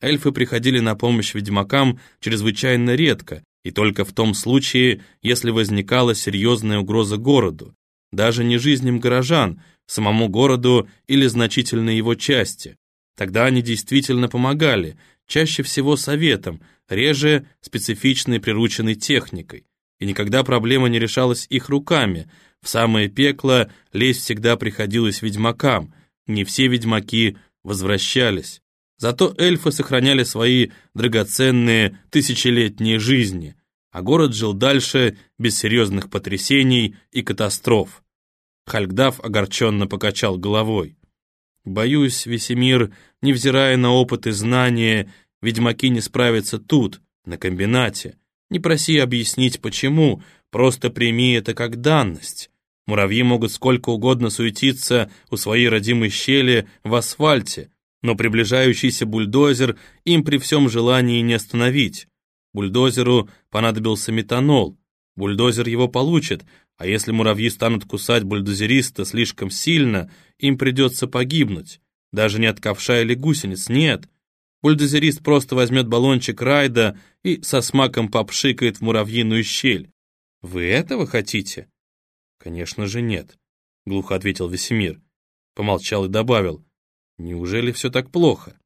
Эльфы приходили на помощь ведьмакам чрезвычайно редко, и только в том случае, если возникала серьезная угроза городу, даже не жизням горожан, самому городу или значительной его части. Тогда они действительно помогали, чаще всего советом, реже специфичной прирученной техникой. И никогда проблема не решалась их руками. В самое пекло лезть всегда приходилось ведьмакам. Не все ведьмаки возвращались. Зато эльфы сохраняли свои драгоценные тысячелетние жизни, а город жил дальше без серьезных потрясений и катастроф. Хальгдав огорченно покачал головой. «Боюсь, Весемир, невзирая на опыт и знания, ведьмаки не справятся тут, на комбинате. Не проси объяснить, почему, просто прими это как данность. Муравьи могут сколько угодно суетиться у своей родимой щели в асфальте, но приближающийся бульдозер им при всем желании не остановить. Бульдозеру понадобился метанол. Бульдозер его получит, а если муравьи станут кусать бульдозериста слишком сильно, им придется погибнуть. Даже не от ковша или гусениц, нет. Бульдозерист просто возьмет баллончик райда и со смаком попшикает в муравьиную щель. Вы этого хотите? Конечно же нет, глухо ответил Весемир. Помолчал и добавил. Неужели все так плохо?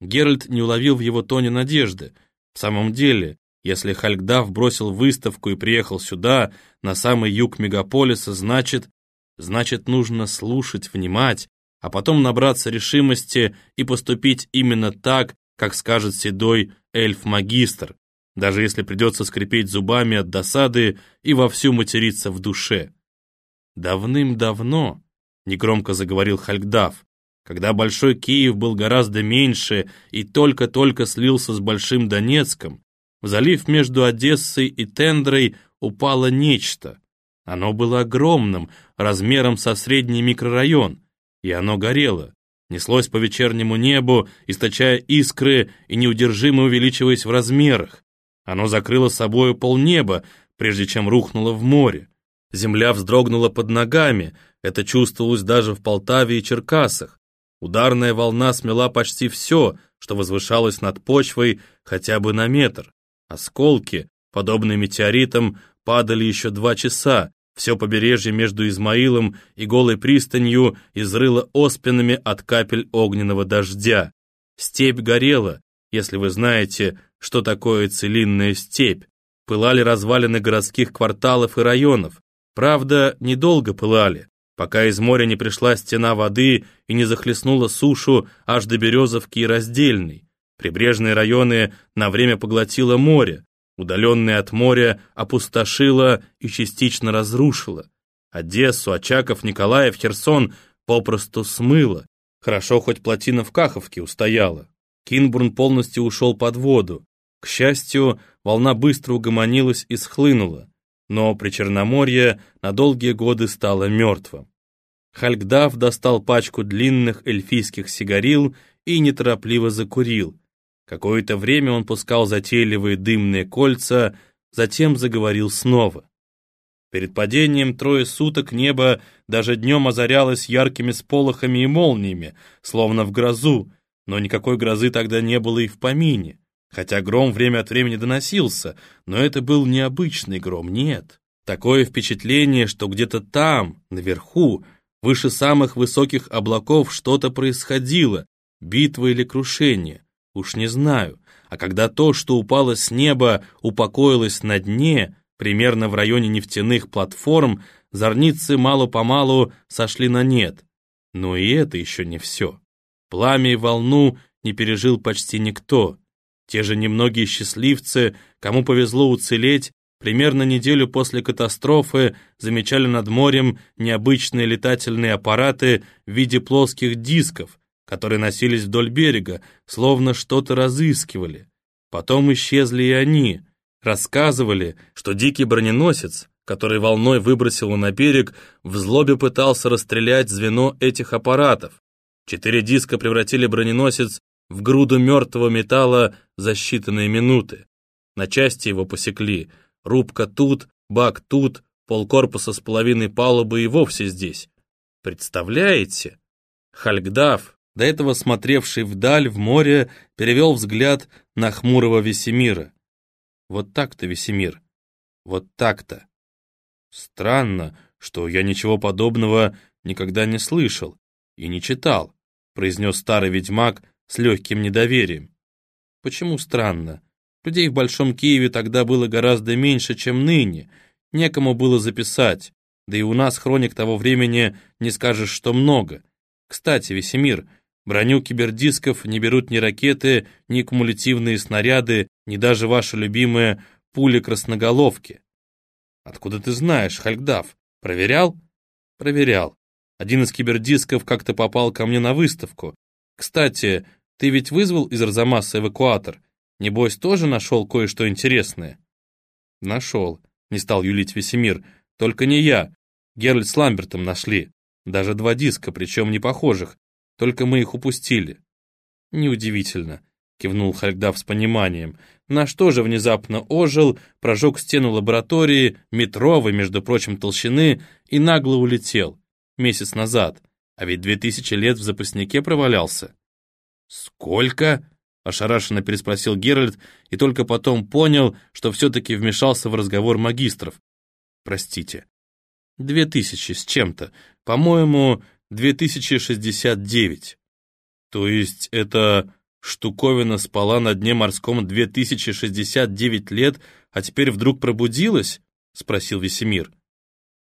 Геральт не уловил в его тоне надежды. В самом деле, если Хальгдав бросил выставку и приехал сюда, на самый юг мегаполиса, значит, значит, нужно слушать, внимать, а потом набраться решимости и поступить именно так, как скажет седой эльф-магистр, даже если придется скрипеть зубами от досады и вовсю материться в душе. «Давным-давно», — негромко заговорил Хальгдав, когда Большой Киев был гораздо меньше и только-только слился с Большим Донецком, в залив между Одессой и Тендрой упало нечто. Оно было огромным, размером со средний микрорайон, и оно горело. Неслось по вечернему небу, источая искры и неудержимо увеличиваясь в размерах. Оно закрыло собою полнеба, прежде чем рухнуло в море. Земля вздрогнула под ногами, это чувствовалось даже в Полтаве и Черкасах. Ударная волна смела почти все, что возвышалось над почвой хотя бы на метр. Осколки, подобные метеоритам, падали еще два часа. Все побережье между Измаилом и голой пристанью изрыло оспинами от капель огненного дождя. Степь горела, если вы знаете, что такое целинная степь. Пылали развалины городских кварталов и районов. Правда, недолго пылали пока из моря не пришла стена воды и не захлестнула сушу аж до Березовки и Раздельной. Прибрежные районы на время поглотило море, удаленные от моря опустошило и частично разрушило. Одессу, Очаков, Николаев, Херсон попросту смыло. Хорошо, хоть плотина в Каховке устояла. Кинбурн полностью ушел под воду. К счастью, волна быстро угомонилась и схлынула, но при Черноморье на долгие годы стало мертвым. Хальгдав достал пачку длинных эльфийских сигарил и неторопливо закурил. Какое-то время он пускал затейливые дымные кольца, затем заговорил снова. Перед падением трое суток небо даже днем озарялось яркими сполохами и молниями, словно в грозу, но никакой грозы тогда не было и в помине. Хотя гром время от времени доносился, но это был необычный гром, нет. Такое впечатление, что где-то там, наверху, Выше самых высоких облаков что-то происходило, битва или крушение, уж не знаю. А когда то, что упало с неба, упокоилось на дне, примерно в районе нефтяных платформ, зорницы мало-помалу сошли на нет. Но и это еще не все. Пламя и волну не пережил почти никто. Те же немногие счастливцы, кому повезло уцелеть, примерно неделю после катастрофы замечали над морем необычные летательные аппараты в виде плоских дисков, которые носились вдоль берега, словно что-то разыскивали. Потом исчезли и они. Рассказывали, что дикий броненосец, который волной выбросило на берег, в злобе пытался расстрелять звено этих аппаратов. Четыре диска превратили броненосец в груду мертвого металла за считанные минуты. На части его посекли — Рубка тут, бак тут, полкорпуса с половиной палубы и вовсе здесь. Представляете? Хальгдав, до этого смотревший вдаль, в море, перевел взгляд на хмурого Весемира. Вот так-то, Весемир, вот так-то. Странно, что я ничего подобного никогда не слышал и не читал, произнес старый ведьмак с легким недоверием. Почему странно? Людей в Большом Киеве тогда было гораздо меньше, чем ныне, некому было записать, да и у нас хроник того времени не скажешь, что много. Кстати, Весемир, броню кибердисков не берут ни ракеты, ни кумулятивные снаряды, ни даже ваши любимые пули-красноголовки. Откуда ты знаешь, Хальгдав? Проверял? Проверял. Один из кибердисков как-то попал ко мне на выставку. Кстати, ты ведь вызвал из Арзамаса эвакуатор? Небось, тоже нашел кое-что интересное? Нашел, не стал юлить Весемир. Только не я. Геральт с Ламбертом нашли. Даже два диска, причем не похожих. Только мы их упустили. Неудивительно, кивнул Хальгдав с пониманием. На что же внезапно ожил, прожег стену лаборатории, метровой, между прочим, толщины, и нагло улетел. Месяц назад. А ведь две тысячи лет в запаснике провалялся. «Сколько?» — ошарашенно переспросил Геральт и только потом понял, что все-таки вмешался в разговор магистров. «Простите. Две тысячи с чем-то. По-моему, две тысячи шестьдесят девять. То есть это штуковина спала на дне морском две тысячи шестьдесят девять лет, а теперь вдруг пробудилась?» — спросил Весемир.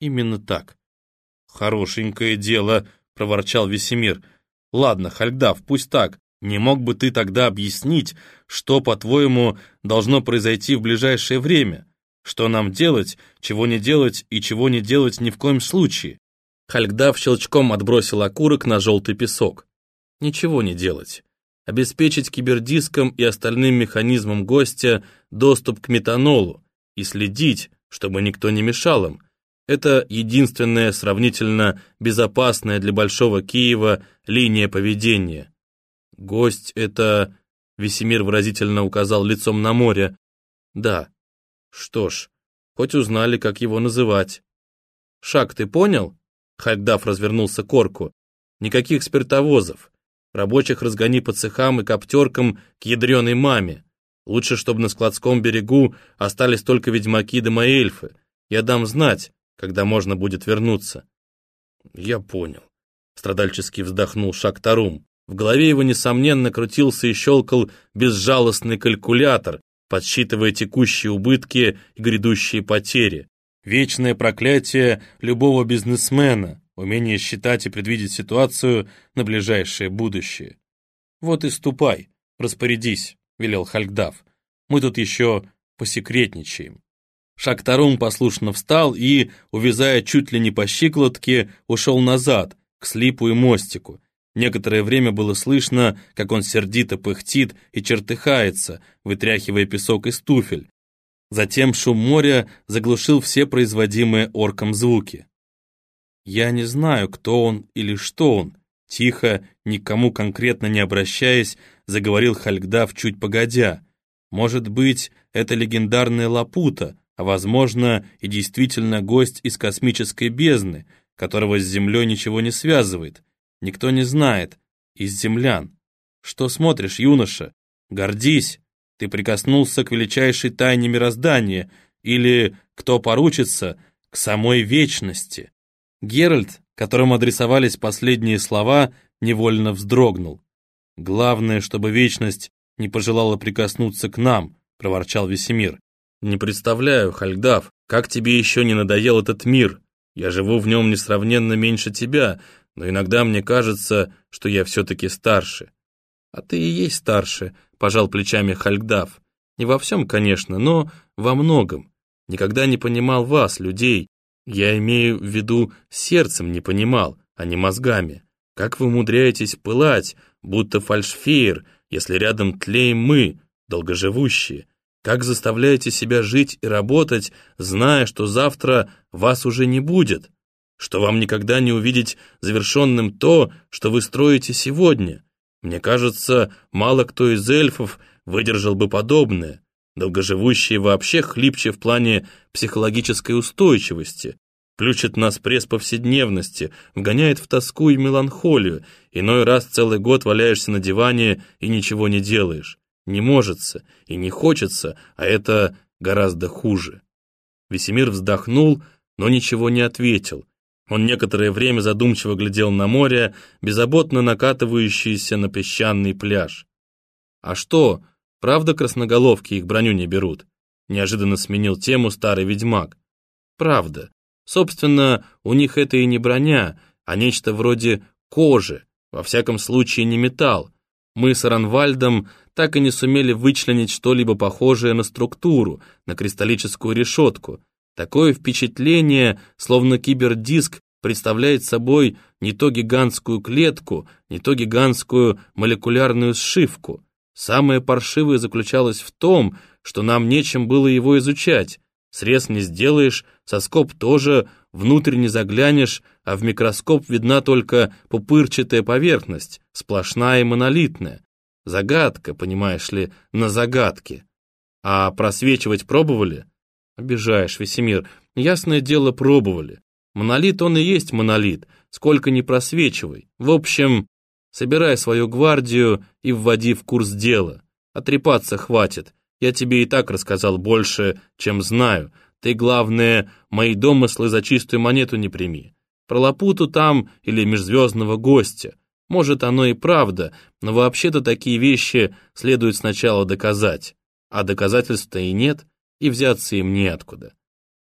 «Именно так». «Хорошенькое дело», — проворчал Весемир. «Ладно, Хальгдав, пусть так. Не мог бы ты тогда объяснить, что, по-твоему, должно произойти в ближайшее время? Что нам делать, чего не делать и чего не делать ни в коем случае?» Хальгдав щелчком отбросил окурок на желтый песок. «Ничего не делать. Обеспечить кибердискам и остальным механизмам гостя доступ к метанолу и следить, чтобы никто не мешал им. Это единственная сравнительно безопасная для Большого Киева линия поведения. Гость — это... Весемир выразительно указал лицом на море. Да. Что ж, хоть узнали, как его называть. Шаг ты понял? Хальгдаф развернулся к орку. Никаких спиртовозов. Рабочих разгони по цехам и коптеркам к ядреной маме. Лучше, чтобы на складском берегу остались только ведьмаки да мои эльфы. Я дам знать, когда можно будет вернуться. Я понял. Страдальчески вздохнул Шактарум. В голове его, несомненно, крутился и щелкал безжалостный калькулятор, подсчитывая текущие убытки и грядущие потери. Вечное проклятие любого бизнесмена, умение считать и предвидеть ситуацию на ближайшее будущее. «Вот и ступай, распорядись», — велел Хальгдав. «Мы тут еще посекретничаем». Шактарум послушно встал и, увязая чуть ли не по щиколотке, ушел назад, к слипу и мостику, Некоторое время было слышно, как он сердито пыхтит и чертыхается, вытряхивая песок из туфель. Затем шум моря заглушил все производимые орком звуки. «Я не знаю, кто он или что он», тихо, никому конкретно не обращаясь, заговорил Хальгдав чуть погодя. «Может быть, это легендарная Лапута, а, возможно, и действительно гость из космической бездны, которого с Землей ничего не связывает. Никто не знает. Из землян. Что смотришь, юноша? Гордись. Ты прикоснулся к величайшей тайне мироздания. Или, кто поручится, к самой вечности. Геральт, которому адресовались последние слова, невольно вздрогнул. «Главное, чтобы вечность не пожелала прикоснуться к нам», — проворчал Весемир. «Не представляю, Хальгдав, как тебе еще не надоел этот мир. Я живу в нем несравненно меньше тебя, но иногда мне кажется, что я все-таки старше». «А ты и есть старше», — пожал плечами Хальгдав. «Не во всем, конечно, но во многом. Никогда не понимал вас, людей. Я имею в виду сердцем не понимал, а не мозгами. Как вы умудряетесь пылать, будто фальшфеер, если рядом тлеем мы, долгоживущие? Как заставляете себя жить и работать, зная, что завтра вас уже не будет?» Что вам никогда не увидеть завершенным то, что вы строите сегодня. Мне кажется, мало кто из эльфов выдержал бы подобное. Долгоживущие вообще хлипче в плане психологической устойчивости. Плющит нас пресс повседневности, вгоняет в тоску и меланхолию. Иной раз целый год валяешься на диване и ничего не делаешь. Не можется и не хочется, а это гораздо хуже. Весемир вздохнул, но ничего не ответил. Он некоторое время задумчиво глядел на море, беззаботно накатывающееся на песчаный пляж. «А что, правда красноголовки их броню не берут?» Неожиданно сменил тему старый ведьмак. «Правда. Собственно, у них это и не броня, а нечто вроде кожи, во всяком случае не металл. Мы с Ранвальдом так и не сумели вычленить что-либо похожее на структуру, на кристаллическую решетку. Такое впечатление, словно кибердиск представляет собой не то гигантскую клетку, не то гигантскую молекулярную сшивку. Самое паршивое заключалось в том, что нам нечем было его изучать. Срез не сделаешь, соскоб тоже, внутрь не заглянешь, а в микроскоп видна только пупырчатая поверхность, сплошная и монолитная. Загадка, понимаешь ли, на загадке. А просвечивать пробовали? Обижаешь, Весемир. Ясное дело, пробовали. Монолит он и есть монолит, сколько ни просвечивай. В общем, собирай свою гвардию и вводи в курс дела. Отрепаться хватит. Я тебе и так рассказал больше, чем знаю. Ты, главное, мои домыслы за чистую монету не прими. Про Лапуту там или межзвездного гостя. Может, оно и правда, но вообще-то такие вещи следует сначала доказать. А доказательств-то и нет, и взяться им неоткуда.